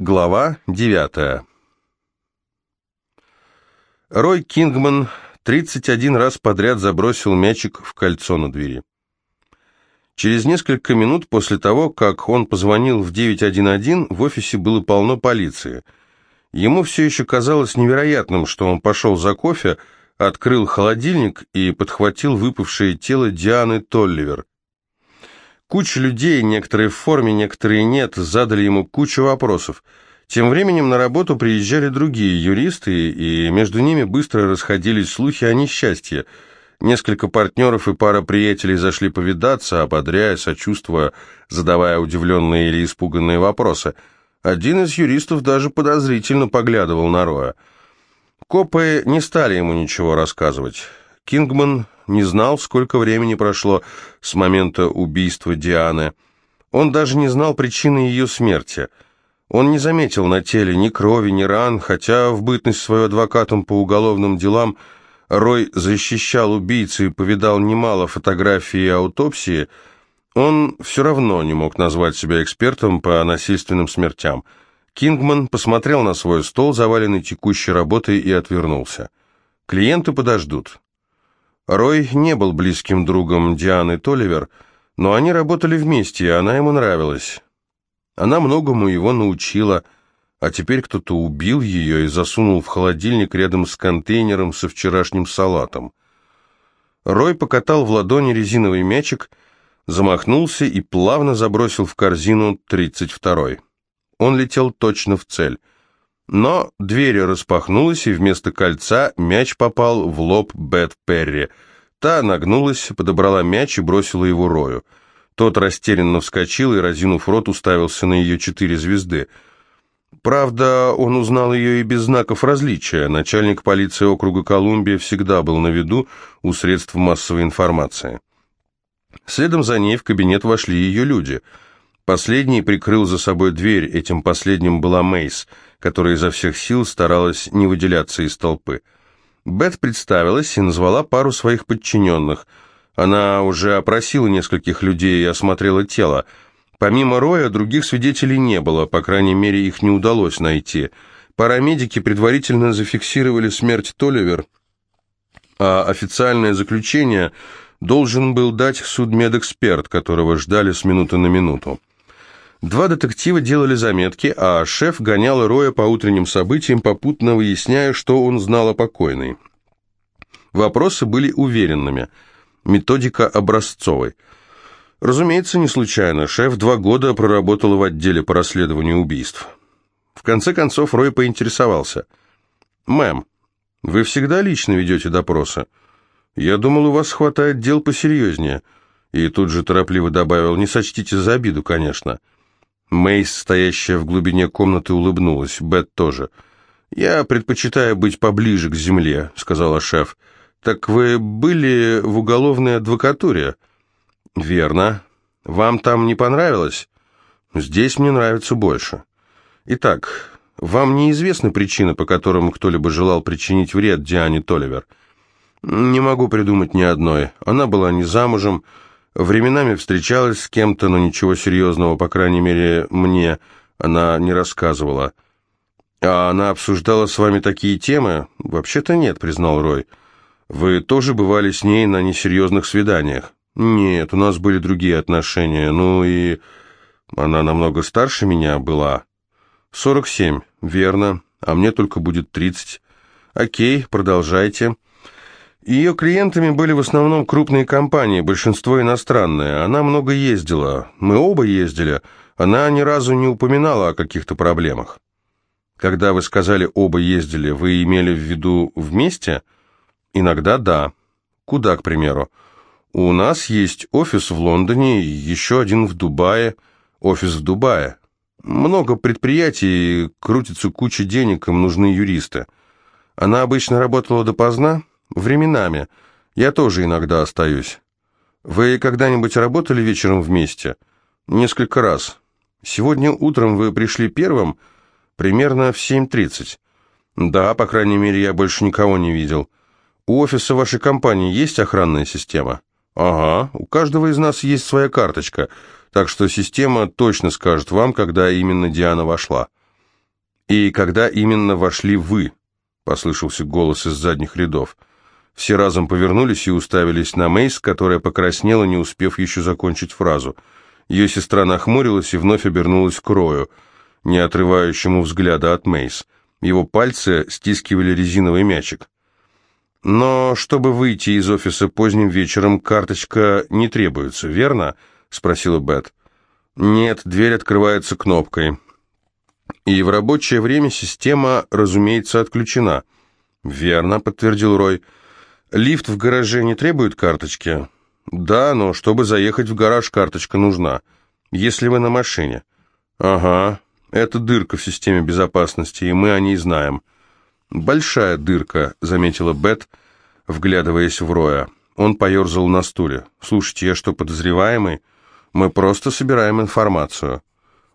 Глава 9. Рой Кингман 31 раз подряд забросил мячик в кольцо на двери. Через несколько минут после того, как он позвонил в 911, в офисе было полно полиции. Ему все еще казалось невероятным, что он пошел за кофе, открыл холодильник и подхватил выпавшее тело Дианы Толливер. Куча людей, некоторые в форме, некоторые нет, задали ему кучу вопросов. Тем временем на работу приезжали другие юристы, и между ними быстро расходились слухи о несчастье. Несколько партнеров и пара приятелей зашли повидаться, ободряя, сочувствуя, задавая удивленные или испуганные вопросы. Один из юристов даже подозрительно поглядывал на Роя. Копы не стали ему ничего рассказывать. Кингман не знал, сколько времени прошло с момента убийства Дианы. Он даже не знал причины ее смерти. Он не заметил на теле ни крови, ни ран, хотя в бытность свою адвокатом по уголовным делам Рой защищал убийцу и повидал немало фотографий и аутопсии, он все равно не мог назвать себя экспертом по насильственным смертям. Кингман посмотрел на свой стол, заваленный текущей работой, и отвернулся. Клиенты подождут. Рой не был близким другом Дианы Толивер, но они работали вместе, и она ему нравилась. Она многому его научила, а теперь кто-то убил ее и засунул в холодильник рядом с контейнером со вчерашним салатом. Рой покатал в ладони резиновый мячик, замахнулся и плавно забросил в корзину 32-й. Он летел точно в цель. Но дверь распахнулась, и вместо кольца мяч попал в лоб Бет Перри. Та нагнулась, подобрала мяч и бросила его Рою. Тот растерянно вскочил и, разинув рот, уставился на ее четыре звезды. Правда, он узнал ее и без знаков различия. Начальник полиции округа Колумбия всегда был на виду у средств массовой информации. Следом за ней в кабинет вошли ее люди. Последний прикрыл за собой дверь, этим последним была Мейс – которая изо всех сил старалась не выделяться из толпы. Бет представилась и назвала пару своих подчиненных. Она уже опросила нескольких людей и осмотрела тело. Помимо Роя, других свидетелей не было, по крайней мере, их не удалось найти. Парамедики предварительно зафиксировали смерть Толивер, а официальное заключение должен был дать судмедэксперт, которого ждали с минуты на минуту. Два детектива делали заметки, а шеф гонял Роя по утренним событиям, попутно выясняя, что он знал о покойной. Вопросы были уверенными, методика образцовой. Разумеется, не случайно, шеф два года проработал в отделе по расследованию убийств. В конце концов Рой поинтересовался. «Мэм, вы всегда лично ведете допросы? Я думал, у вас хватает дел посерьезнее». И тут же торопливо добавил, «Не сочтите за обиду, конечно». Мейс, стоящая в глубине комнаты, улыбнулась. Бет тоже. «Я предпочитаю быть поближе к земле», — сказала шеф. «Так вы были в уголовной адвокатуре?» «Верно. Вам там не понравилось?» «Здесь мне нравится больше». «Итак, вам неизвестна причина, по которым кто-либо желал причинить вред Диане Толивер?» «Не могу придумать ни одной. Она была не замужем». Временами встречалась с кем-то, но ничего серьезного, по крайней мере, мне она не рассказывала. А она обсуждала с вами такие темы? Вообще-то нет, признал Рой. Вы тоже бывали с ней на несерьезных свиданиях? Нет, у нас были другие отношения. Ну и она намного старше меня была. Сорок семь, верно, а мне только будет тридцать. Окей, продолжайте. Ее клиентами были в основном крупные компании, большинство иностранные. Она много ездила. Мы оба ездили. Она ни разу не упоминала о каких-то проблемах. Когда вы сказали «оба ездили», вы имели в виду вместе? Иногда да. Куда, к примеру? У нас есть офис в Лондоне, еще один в Дубае. Офис в Дубае. Много предприятий, крутится куча денег, им нужны юристы. Она обычно работала допоздна? Временами. Я тоже иногда остаюсь. Вы когда-нибудь работали вечером вместе? Несколько раз. Сегодня утром вы пришли первым, примерно в 7.30. Да, по крайней мере, я больше никого не видел. У офиса вашей компании есть охранная система? Ага, у каждого из нас есть своя карточка, так что система точно скажет вам, когда именно Диана вошла. «И когда именно вошли вы?» — послышался голос из задних рядов. Все разом повернулись и уставились на Мейс, которая покраснела, не успев еще закончить фразу. Ее сестра нахмурилась и вновь обернулась к Рою, не отрывающему взгляда от Мейс. Его пальцы стискивали резиновый мячик. «Но чтобы выйти из офиса поздним вечером, карточка не требуется, верно?» — спросила Бет. «Нет, дверь открывается кнопкой. И в рабочее время система, разумеется, отключена». «Верно», — подтвердил Рой. «Лифт в гараже не требует карточки?» «Да, но чтобы заехать в гараж, карточка нужна. Если вы на машине». «Ага, это дырка в системе безопасности, и мы о ней знаем». «Большая дырка», — заметила Бет, вглядываясь в Роя. Он поерзал на стуле. «Слушайте, я что, подозреваемый? Мы просто собираем информацию».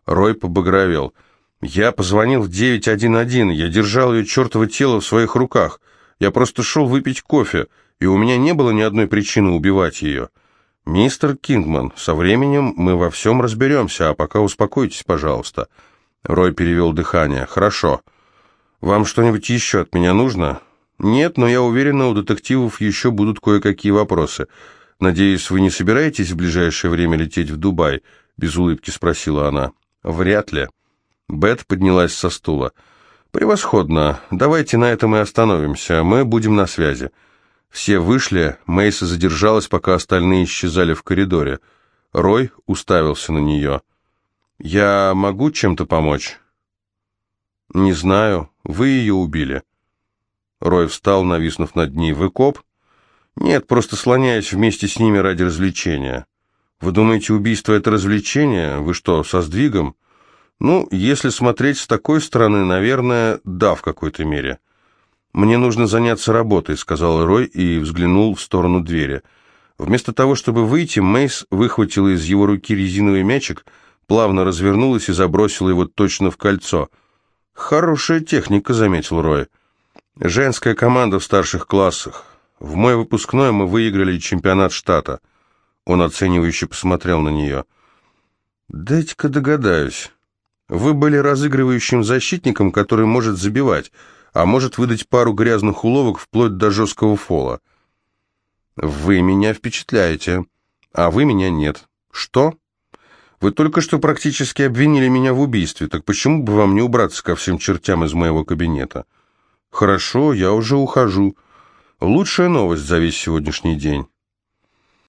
Рой побагровел. «Я позвонил в 911, я держал ее чертово тело в своих руках. Я просто шел выпить кофе, и у меня не было ни одной причины убивать ее». «Мистер Кингман, со временем мы во всем разберемся, а пока успокойтесь, пожалуйста». Рой перевел дыхание. «Хорошо. «Вам что-нибудь еще от меня нужно?» «Нет, но я уверена, у детективов еще будут кое-какие вопросы. Надеюсь, вы не собираетесь в ближайшее время лететь в Дубай?» Без улыбки спросила она. «Вряд ли». Бет поднялась со стула. «Превосходно. Давайте на этом и остановимся. Мы будем на связи». Все вышли, Мейса задержалась, пока остальные исчезали в коридоре. Рой уставился на нее. «Я могу чем-то помочь?» «Не знаю. Вы ее убили». Рой встал, нависнув над ней. «Вы коп?» «Нет, просто слоняюсь вместе с ними ради развлечения». «Вы думаете, убийство — это развлечение? Вы что, со сдвигом?» «Ну, если смотреть с такой стороны, наверное, да, в какой-то мере». «Мне нужно заняться работой», — сказал Рой и взглянул в сторону двери. Вместо того, чтобы выйти, Мейс выхватила из его руки резиновый мячик, плавно развернулась и забросила его точно в кольцо — «Хорошая техника», — заметил Рой. «Женская команда в старших классах. В мой выпускной мы выиграли чемпионат штата». Он оценивающе посмотрел на нее. «Дайте-ка догадаюсь. Вы были разыгрывающим защитником, который может забивать, а может выдать пару грязных уловок вплоть до жесткого фола. Вы меня впечатляете, а вы меня нет. Что?» Вы только что практически обвинили меня в убийстве, так почему бы вам не убраться ко всем чертям из моего кабинета? Хорошо, я уже ухожу. Лучшая новость за весь сегодняшний день.